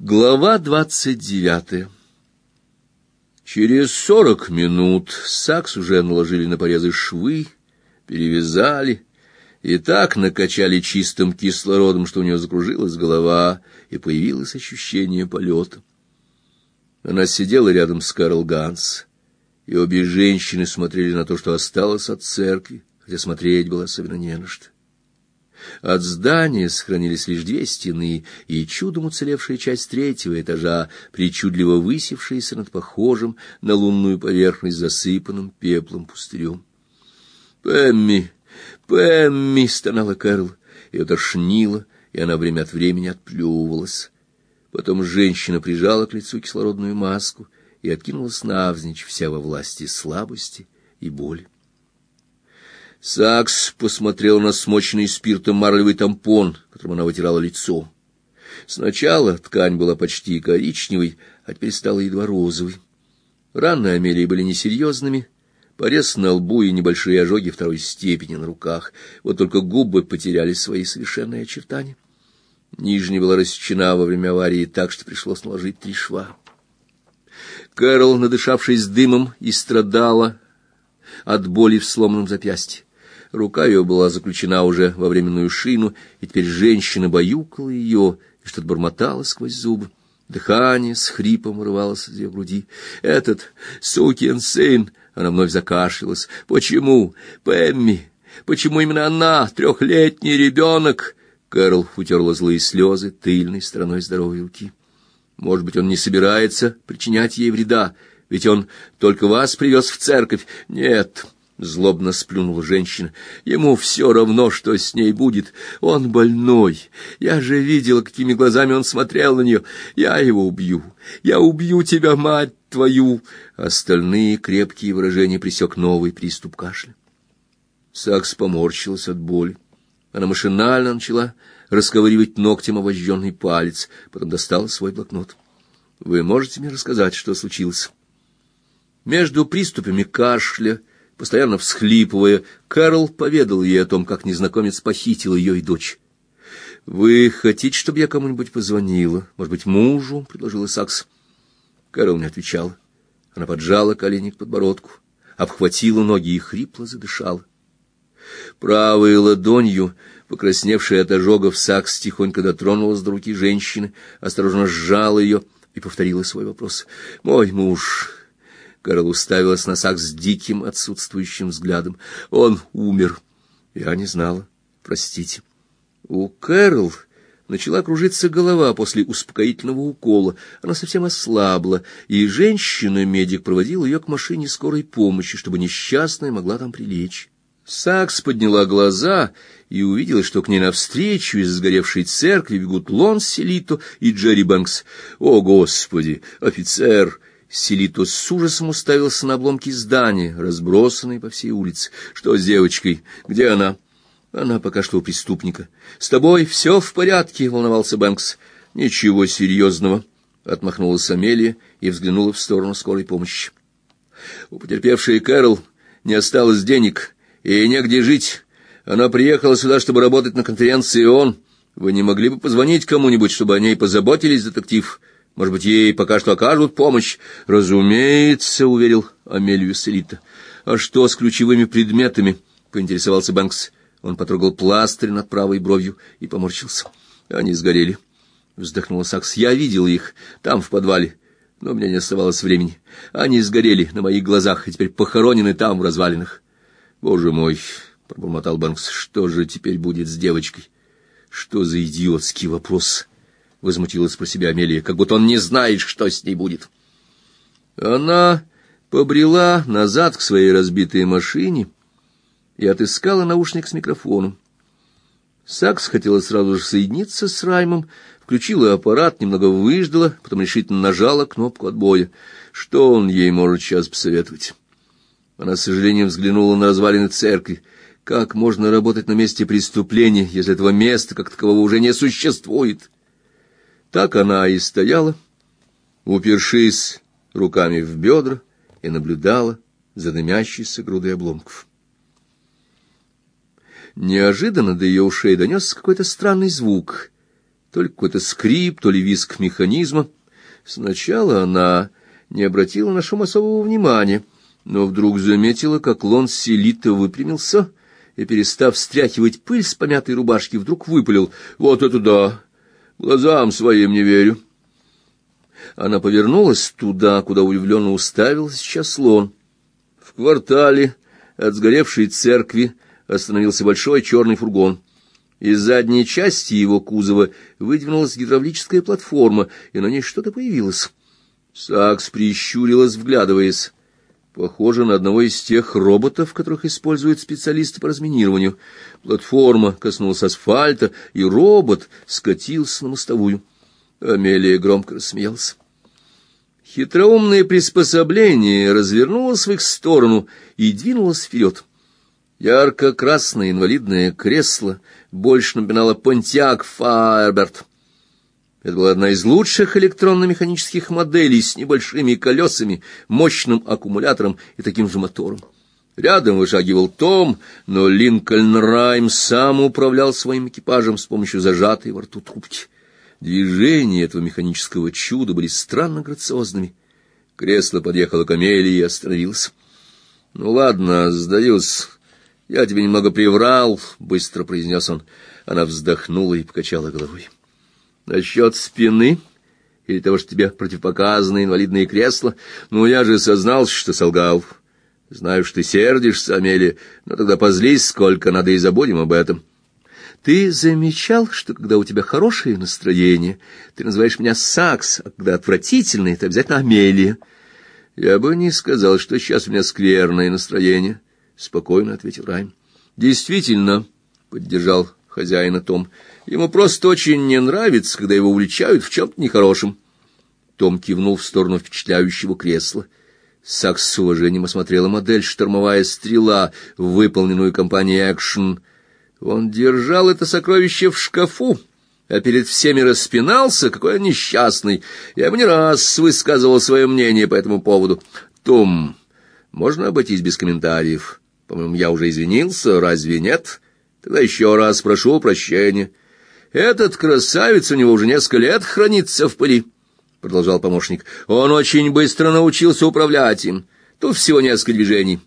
Глава двадцать девятая Через сорок минут сакс уже наложили на порезы швы, перевязали и так накачали чистым кислородом, что у нее закружилась голова и появилось ощущение полета. Она сидела рядом с Карл Ганс, и обе женщины смотрели на то, что осталось от церкви, хотя смотреть было особенно не на что. От здания сохранились лишь две стены и чудом уцелевшая часть третьего этажа, причудливо высевшаяся над похожим на лунную поверхность засыпанным пеплом пустырем. «Пэмми! Пэмми!» — стонала Кэрол. Ее тошнило, и она время от времени отплевывалась. Потом женщина прижала к лицу кислородную маску и откинулась навзничь, вся во власти слабости и боли. Сакс посмотрел на смоченный спиртом марлевый тампон, которым она вытирала лицо. Сначала ткань была почти коричневой, а теперь стала едва розовой. Раны Амелии были несерьезными, порез на лбу и небольшие ожоги второй степени на руках. Вот только губы потеряли свои совершенные очертания. Нижняя была рассечена во время аварии так, что пришлось наложить три шва. Кэрол, надышавшись дымом, и страдала от боли в сломанном запястье. Рука ее была заключена уже во временную шину, и теперь женщина баюкала ее и что-то бормотала сквозь зубы. Дыхание с хрипом вырывалось из ее груди. «Этот сукин сын!» Она вновь закашлялась. «Почему? Пэмми! Почему именно она, трехлетний ребенок?» Кэрол утерла злые слезы тыльной стороной здоровой руки. «Может быть, он не собирается причинять ей вреда, ведь он только вас привез в церковь. Нет, Злобно сплюнула женщина. Ему все равно, что с ней будет. Он больной. Я же видела, какими глазами он смотрел на нее. Я его убью. Я убью тебя, мать твою. Остальные крепкие выражения пресек новый приступ кашля. Сакс поморщилась от боли. Она машинально начала расковыривать ногтем обожженный палец, потом достала свой блокнот. Вы можете мне рассказать, что случилось? Между приступами кашля Постоянно всхлипывая, Карл поведал ей о том, как незнакомец похитил ее и дочь. «Вы хотите, чтобы я кому-нибудь позвонила? Может быть, мужу?» — предложила Сакс. Карл не отвечал. Она поджала колени к подбородку, обхватила ноги и хрипло задышала. Правой ладонью, покрасневшая от ожогов, Сакс тихонько дотронулась до руки женщины, осторожно сжала ее и повторила свой вопрос. «Мой муж...» Карл уставилась на Сак с диким отсутствующим взглядом. Он умер. Я не знала. Простите. У Кэрол начала кружиться голова после успокоительного укола. Она совсем ослабла, и женщина-медик проводила ее к машине скорой помощи, чтобы несчастная могла там прилечь. Сакс подняла глаза и увидела, что к ней навстречу из сгоревшей церкви бегут Лон Селито и Джерри Бэнкс. «О, Господи! Офицер!» Селито с ужасом уставился на обломки здания, разбросанные по всей улице. Что с девочкой? Где она? Она пока что у преступника. С тобой все в порядке, волновался Бэнкс. Ничего серьезного, отмахнулась Амелия и взглянула в сторону скорой помощи. У потерпевшей Кэрол не осталось денег и негде жить. Она приехала сюда, чтобы работать на конференции ООН. Вы не могли бы позвонить кому-нибудь, чтобы о ней позаботились, детектив? Может быть, ей пока что окажут помощь? Разумеется, уверил Амелию Селита. А что с ключевыми предметами? поинтересовался Бэнкс. Он потрогал пластырь над правой бровью и поморщился. Они сгорели. Вздохнула Сакс. Я видел их там в подвале, но у меня не оставалось времени. Они сгорели на моих глазах и теперь похоронены там в развалинах. Боже мой, пробормотал Бэнкс. Что же теперь будет с девочкой? Что за идиотский вопрос? Возмутилась про себя Амелия, как будто он не знает, что с ней будет. Она побрела назад к своей разбитой машине и отыскала наушник с микрофоном. Сакс хотела сразу же соединиться с Раймом, включила аппарат, немного выждала, потом решительно нажала кнопку отбоя. Что он ей может сейчас посоветовать? Она с сожалением взглянула на развалины церкви. Как можно работать на месте преступления, если этого места как такового уже не существует? Так она и стояла, упершись руками в бедра, и наблюдала за дымящейся грудой обломков. Неожиданно до ее ушей донесся какой-то странный звук, то ли какой-то скрип, то ли визг механизма. Сначала она не обратила на шум особого внимания, но вдруг заметила, как лон селита выпрямился и, перестав стряхивать пыль с помятой рубашки, вдруг выпалил «Вот это да! Глазам своим не верю!» Она повернулась туда, куда удивленно уставился сейчас слон. В квартале от сгоревшей церкви остановился большой черный фургон. Из задней части его кузова выдвинулась гидравлическая платформа, и на ней что-то появилось. Сакс прищурилась, вглядываясь. Похоже на одного из тех роботов, которых используют специалисты по разминированию. Платформа коснулась асфальта, и робот скатился на мостовую. Амелия громко рассмеялась. Хитроумное приспособление развернулось в их сторону и двинулось вперед. Ярко-красное инвалидное кресло больше напоминало Понтиак Фаерберт. Это была одна из лучших электронно-механических моделей с небольшими колесами, мощным аккумулятором и таким же мотором. Рядом вышагивал Том, но Линкольн Райм сам управлял своим экипажем с помощью зажатой во рту трубки. Движения этого механического чуда были странно грациозными. Кресло подъехало к Амелии и остановилось. — Ну ладно, сдаюсь. Я тебе немного приврал, — быстро произнес он. Она вздохнула и покачала головой. — Насчет спины или того, что тебе противопоказано инвалидное кресло? Ну, я же сознался, что солгал. Знаю, что ты сердишься, Амелия, но тогда позлись сколько надо и забудем об этом. — ты замечал, что когда у тебя хорошее настроение, ты называешь меня Сакс, а когда отвратительное, ты обязательно Амелия? Я бы не сказал, что сейчас у меня скверное настроение, спокойно ответил Райм. Действительно, поддержал хозяина Том. Ему просто очень не нравится, когда его увлечают в чем то нехорошем. Том кивнул в сторону впечатляющего кресла. Сакс с уважением осмотрела модель «Штормовая стрела», выполненную компанией «Экшн». Он держал это сокровище в шкафу, а перед всеми распинался, какой он несчастный. Я бы не раз высказывал свое мнение по этому поводу. Том, можно обойтись без комментариев. По-моему, я уже извинился, разве нет? Тогда еще раз прошу прощения. Этот красавец у него уже несколько лет хранится в пыли, — продолжал помощник. Он очень быстро научился управлять им. Тут всего несколько движений.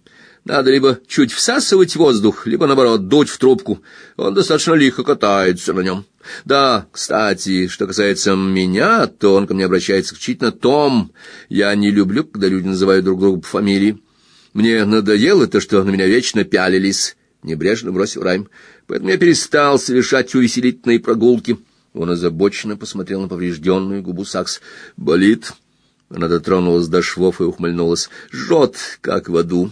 Надо либо чуть всасывать воздух, либо, наоборот, дуть в трубку. Он достаточно лихо катается на нем. Да, кстати, что касается меня, то он ко мне обращается исключительно Том. Я не люблю, когда люди называют друг друга по фамилии. Мне надоело то, что на меня вечно пялились. Небрежно бросил Райм. Поэтому я перестал совершать увеселительные прогулки. Он озабоченно посмотрел на поврежденную губу Сакс. «Болит?» Она дотронулась до швов и ухмыльнулась. «Жжет, как в аду».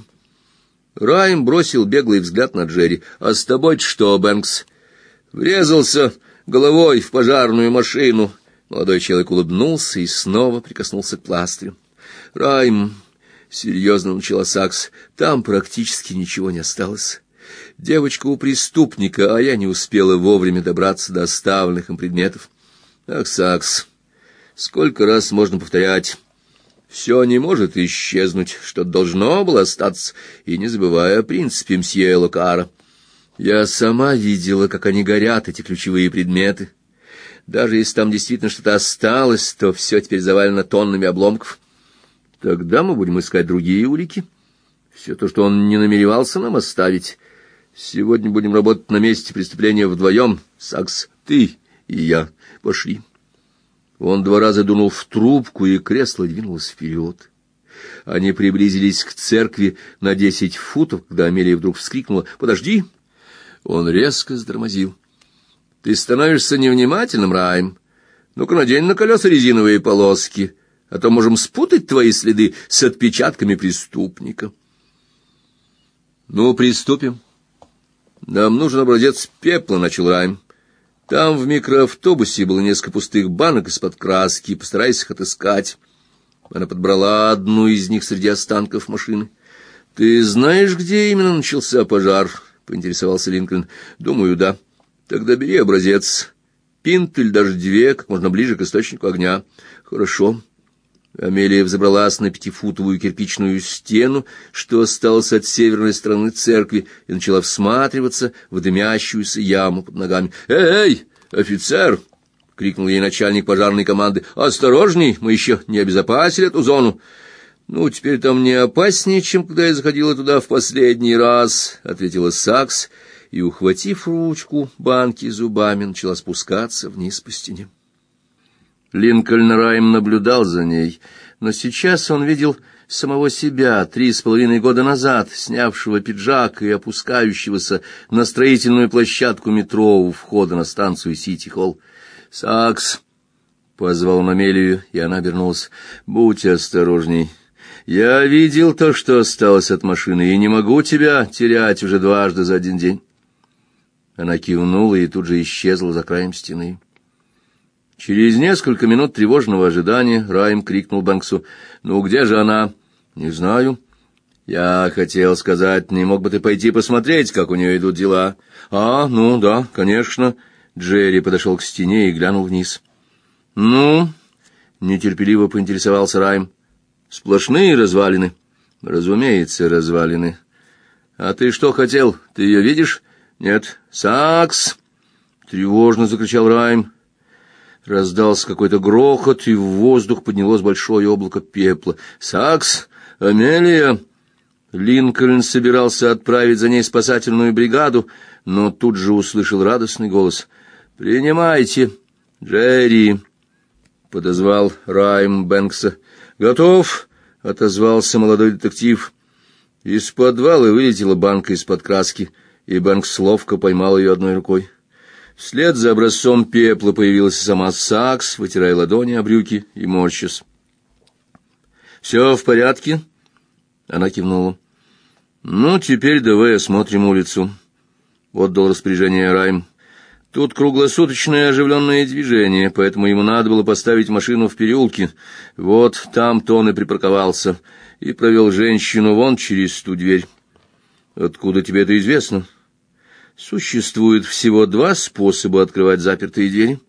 Райм бросил беглый взгляд на Джерри. «А с тобой что, Бэнкс?» «Врезался головой в пожарную машину». Молодой человек улыбнулся и снова прикоснулся к пластырю. «Райм», — серьезно начала Сакс, — «там практически ничего не осталось. Девочка у преступника, а я не успела вовремя добраться до оставленных им предметов. Ах, Сакс, сколько раз можно повторять...» Все не может исчезнуть, что должно было остаться, и не забывая о принципе мсье Локара. Я сама видела, как они горят, эти ключевые предметы. Даже если там действительно что-то осталось, то все теперь завалено тоннами обломков. Тогда мы будем искать другие улики. Все то, что он не намеревался нам оставить. Сегодня будем работать на месте преступления вдвоем. Сакс, ты и я. Пошли. Он два раза дунул в трубку, и кресло двинулось вперед. Они приблизились к церкви на десять футов, когда Амелия вдруг вскрикнула «Подожди!». Он резко затормозил. «Ты становишься невнимательным, Райм. Ну-ка надень на колеса резиновые полоски, а то можем спутать твои следы с отпечатками преступника». «Ну, приступим. Нам нужен образец пепла», — начал Райм. Там в микроавтобусе было несколько пустых банок из-под краски, постарайся их отыскать. Она подбрала одну из них среди останков машины. — Ты знаешь, где именно начался пожар? — поинтересовался Линкольн. — Думаю, да. — Тогда бери образец. Пинт или даже две, как можно ближе к источнику огня. — Хорошо. Амелия взобралась на пятифутовую кирпичную стену, что осталось от северной стороны церкви, и начала всматриваться в дымящуюся яму под ногами. «Эй, офицер! — крикнул ей начальник пожарной команды. «Осторожней, мы еще не обезопасили эту зону». «Ну, теперь там не опаснее, чем когда я заходила туда в последний раз», — ответила Сакс, и, ухватив ручку банки зубами, начала спускаться вниз по стене. Линкольн Райм наблюдал за ней, но сейчас он видел самого себя три с половиной года назад, снявшего пиджак и опускающегося на строительную площадку метро у входа на станцию Сити-Холл. «Сакс!» — позвал он Амелию, и она обернулась. «Будь осторожней. Я видел то, что осталось от машины, и не могу тебя терять уже дважды за один день». Она кивнула и тут же исчезла за краем стены. Через несколько минут тревожного ожидания Райм крикнул Бэнксу. «Ну, где же она?» «Не знаю». «Я хотел сказать, не мог бы ты пойти посмотреть, как у нее идут дела?» «А, ну да, конечно». Джерри подошел к стене и глянул вниз. «Ну?» — нетерпеливо поинтересовался Райм. «Сплошные развалины?» «Разумеется, развалины». «А ты что хотел? Ты ее видишь?» «Нет». «Сакс!» — тревожно закричал Райм. Раздался какой-то грохот, и в воздух поднялось большое облако пепла. «Сакс! Амелия!» Линкольн собирался отправить за ней спасательную бригаду, но тут же услышал радостный голос. «Принимайте, Джерри!» — подозвал Райм Бэнкса. «Готов!» — отозвался молодой детектив. Из подвала вылетела банка из-под краски, и Бэнкс ловко поймал ее одной рукой. Вслед за образцом пепла появилась сама Сакс, вытирая ладони о брюки и морщась. «Все в порядке?» Она кивнула. «Ну, теперь давай осмотрим улицу», — отдал распоряжение Райм. Тут круглосуточное оживленное движение, поэтому ему надо было поставить машину в переулке. Вот там-то и припарковался, и провел женщину вон через ту дверь. Откуда тебе это известно? Существует всего два способа открывать запертые двери.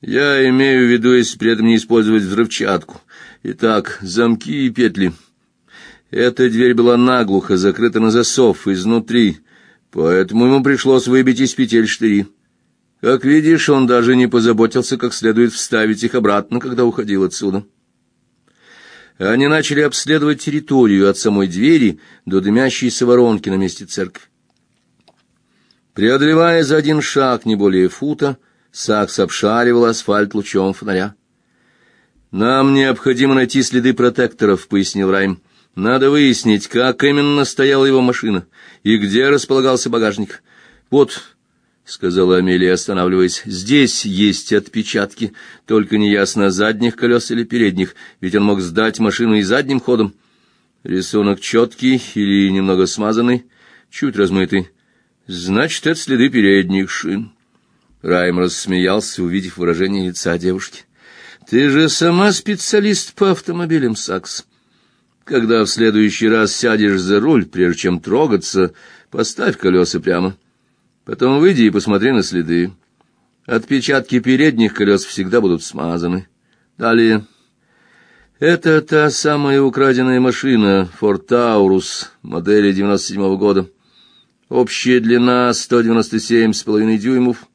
Я имею в виду, если при этом не использовать взрывчатку. Итак, замки и петли. Эта дверь была наглухо закрыта на засов изнутри, поэтому ему пришлось выбить из петель штыри. Как видишь, он даже не позаботился как следует вставить их обратно, когда уходил отсюда. Они начали обследовать территорию от самой двери до дымящейся воронки на месте церкви. Преодолевая за один шаг не более фута, Сакс обшаривал асфальт лучом фонаря. «Нам необходимо найти следы протекторов», — пояснил Райм. «Надо выяснить, как именно стояла его машина и где располагался багажник. Вот — сказала Амелия, останавливаясь. — Здесь есть отпечатки, только неясно, задних колес или передних, ведь он мог сдать машину и задним ходом. Рисунок четкий или немного смазанный, чуть размытый. Значит, это следы передних шин. Райм рассмеялся, увидев выражение лица девушки. — Ты же сама специалист по автомобилям, Сакс. Когда в следующий раз сядешь за руль, прежде чем трогаться, поставь колеса прямо. — Потом выйди и посмотри на следы. Отпечатки передних колес всегда будут смазаны. Далее. Это та самая украденная машина Ford Taurus модели 97-го года. Общая длина 197,5 дюймов,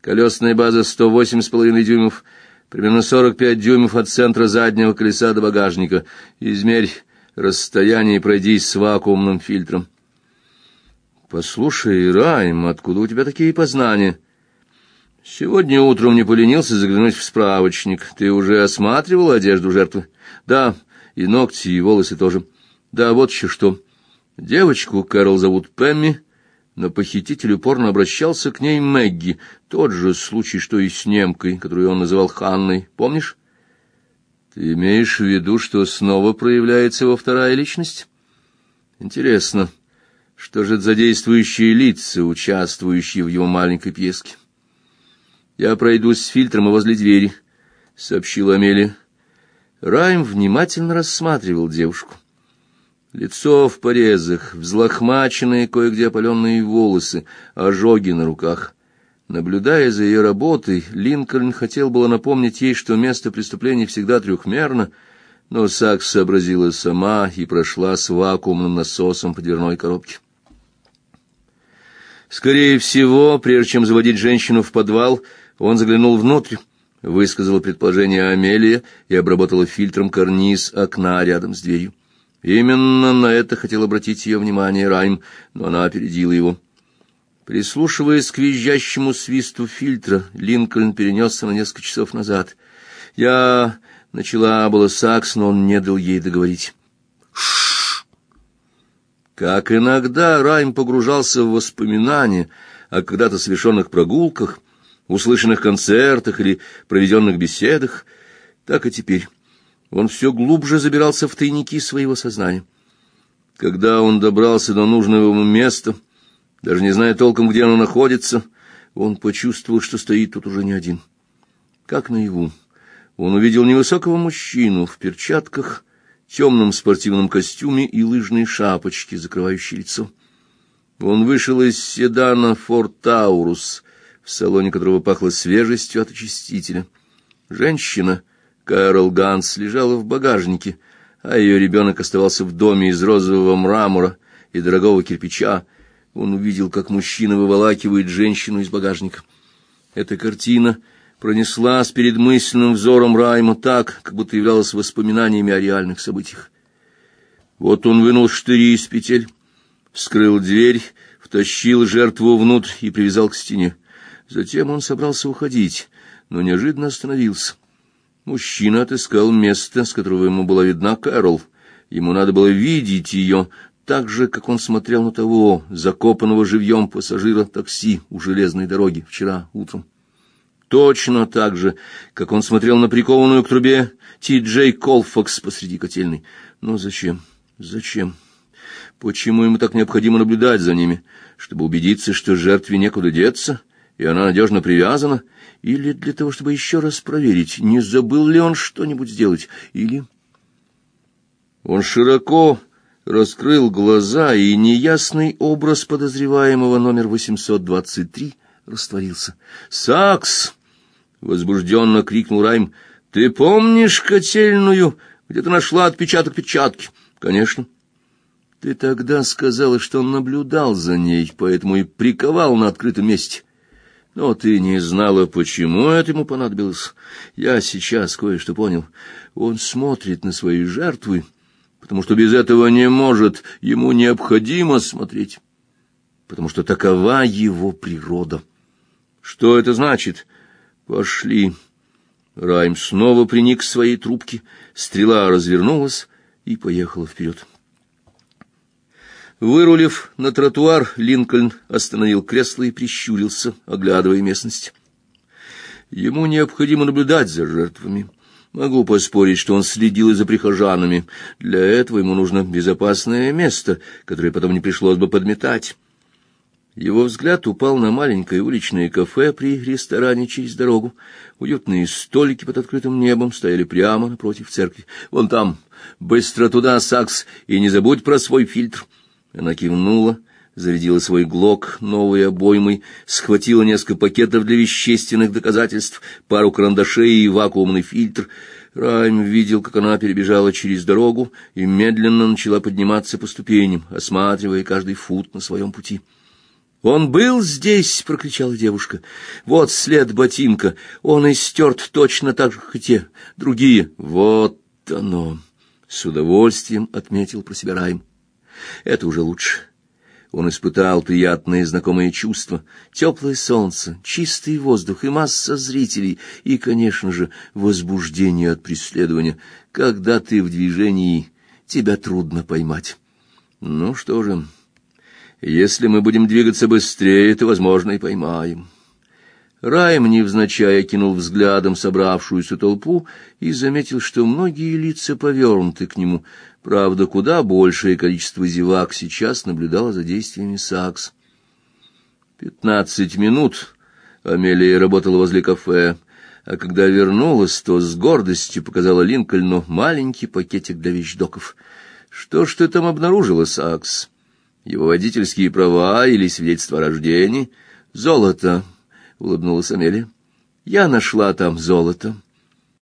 колесная база 108,5 дюймов, примерно 45 дюймов от центра заднего колеса до багажника. Измерь расстояние и пройдись с вакуумным фильтром. Послушай, Райм, откуда у тебя такие познания? Сегодня утром не поленился заглянуть в справочник. Ты уже осматривал одежду жертвы? Да, и ногти, и волосы тоже. Да, вот еще что. Девочку Кэрол зовут Пэмми, но похититель упорно обращался к ней Мэгги. Тот же случай, что и с немкой, которую он называл Ханной. Помнишь? Ты имеешь в виду, что снова проявляется его вторая личность? Интересно. Что же это за действующие лица, участвующие в его маленькой пьеске? Я пройдусь с фильтром и возле двери, сообщила Амелия. Райм внимательно рассматривал девушку. Лицо в порезах, взлохмаченные кое-где опаленные волосы, ожоги на руках. Наблюдая за ее работой, Линкольн хотел было напомнить ей, что место преступления всегда трехмерно, но Сакс сообразила сама и прошла с вакуумным насосом по дверной коробке. Скорее всего, прежде чем заводить женщину в подвал, Он заглянул внутрь, высказала предположение Амелия и обработала фильтром карниз окна рядом с дверью. Именно на это хотел обратить ее внимание Райм, но она опередила его. Прислушиваясь к визжащему свисту фильтра, Линкольн перенесся на несколько часов назад. Я начала было сакс, но он не дал ей договорить. Шш! Как иногда Райм погружался в воспоминания о когда-то совершенных прогулках, услышанных концертах или проведенных беседах, так и теперь. Он все глубже забирался в тайники своего сознания. Когда он добрался до нужного ему места, даже не зная толком, где оно находится, он почувствовал, что стоит тут уже не один. Как наяву. Он увидел невысокого мужчину в перчатках, темном спортивном костюме и лыжной шапочке, закрывающей лицо. Он вышел из седана «Форд Таурус», в салоне которого пахло свежестью от очистителя. Женщина, Кэрол Ганс, лежала в багажнике, а ее ребенок оставался в доме из розового мрамора и дорогого кирпича. Он увидел, как мужчина выволакивает женщину из багажника. Эта картина пронеслась перед мысленным взором Райма так, как будто являлась воспоминаниями о реальных событиях. Вот он вынул штыри из петель, вскрыл дверь, втащил жертву внутрь и привязал к стене. Затем он собрался уходить, но неожиданно остановился. Мужчина отыскал место, с которого ему была видна Кэрол. Ему надо было видеть ее, так же, как он смотрел на того, закопанного живьем пассажира такси у железной дороги вчера утром. Точно так же, как он смотрел на прикованную к трубе Ти-Джей Колфакс посреди котельной. Но зачем? Зачем? Почему ему так необходимо наблюдать за ними? Чтобы убедиться, что жертве некуда деться? И она надежно привязана, или для того, чтобы еще раз проверить, не забыл ли он что-нибудь сделать, или... Он широко раскрыл глаза, и неясный образ подозреваемого номер 823 растворился. «Сакс!» — возбужденно крикнул Райм. «Ты помнишь котельную, где ты нашла отпечаток печатки?» «Конечно». «Ты тогда сказала, что он наблюдал за ней, поэтому и приковал на открытом месте. Но ты не знала, почему это ему понадобилось. Я сейчас кое-что понял. Он смотрит на свои жертвы, потому что без этого не может, ему необходимо смотреть, потому что такова его природа. Что это значит? Пошли. Райм снова приник к своей трубке, стрела развернулась и поехала вперед. Вырулив на тротуар, Линкольн остановил кресло и прищурился, оглядывая местность. Ему необходимо наблюдать за жертвами. Могу поспорить, что он следил и за прихожанами. Для этого ему нужно безопасное место, которое потом не пришлось бы подметать. Его взгляд упал на маленькое уличное кафе при ресторане через дорогу. Уютные столики под открытым небом стояли прямо напротив церкви. Вон там, быстро туда, Сакс, и не забудь про свой фильтр. Она кивнула, зарядила свой глок новой обоймой, схватила несколько пакетов для вещественных доказательств, пару карандашей и вакуумный фильтр. Райм видел, как она перебежала через дорогу и медленно начала подниматься по ступеням, осматривая каждый фут на своем пути. «Он был здесь!» — прокричала девушка. «Вот след ботинка. Он истерт точно так же, как и те другие. Вот оно!» — с удовольствием отметил про себя Райм. Это уже лучше. Он испытал приятные знакомые чувства: теплое солнце, чистый воздух и масса зрителей, и, конечно же, возбуждение от преследования. Когда ты в движении, тебя трудно поймать. Ну что же, если мы будем двигаться быстрее, то, возможно, и поймаем. Райм невзначай окинул взглядом собравшуюся толпу и заметил, что многие лица повернуты к нему. Правда, куда большее количество зевак сейчас наблюдало за действиями Сакс. Пятнадцать минут Амелия работала возле кафе, а когда вернулась, то с гордостью показала Линкольну маленький пакетик для вещдоков. «Что ж ты там обнаружила, Сакс? Его водительские права или свидетельство о рождении? Золото!» — улыбнулась Амелия. «Я нашла там золото».